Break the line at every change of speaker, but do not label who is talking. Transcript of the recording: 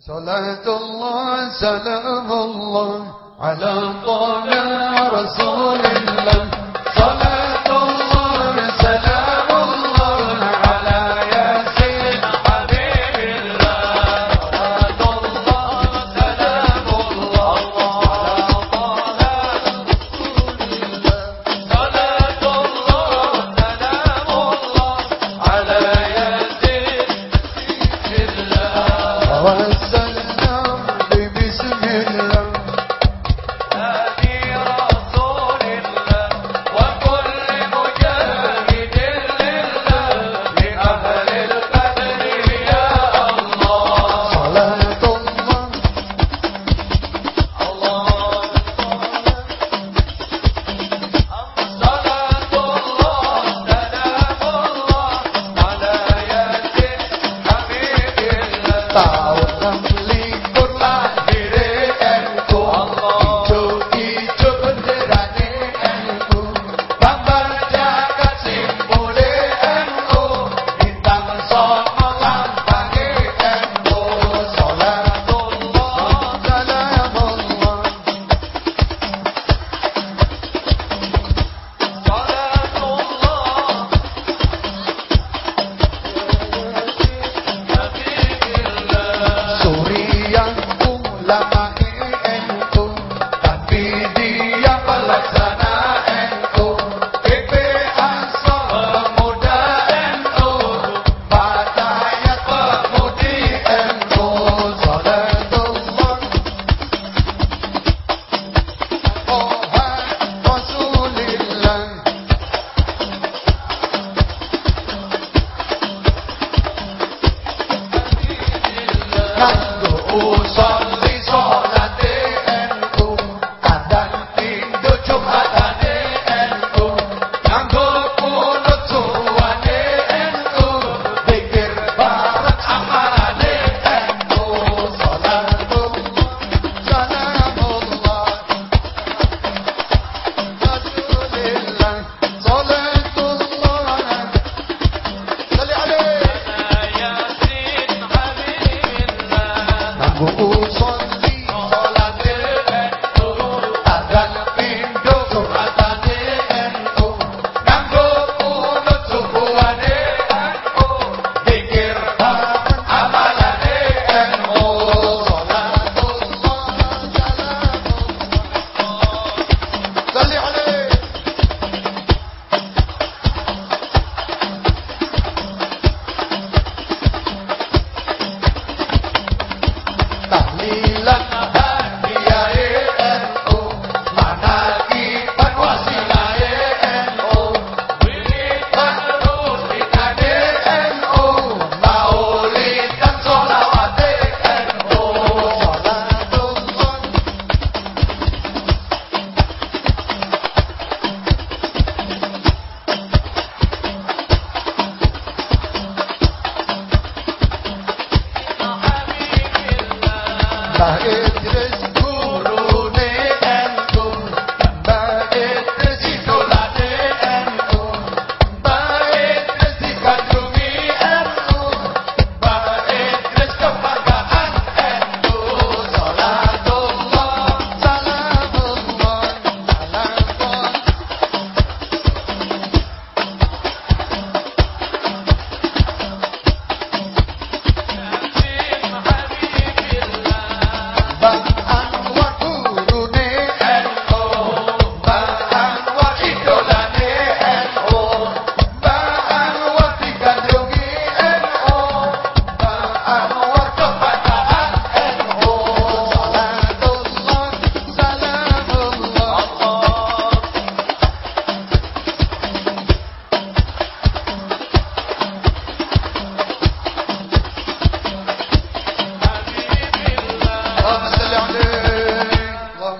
صلاة الله سلام الله على طه رسول الله Ah, eh, eh.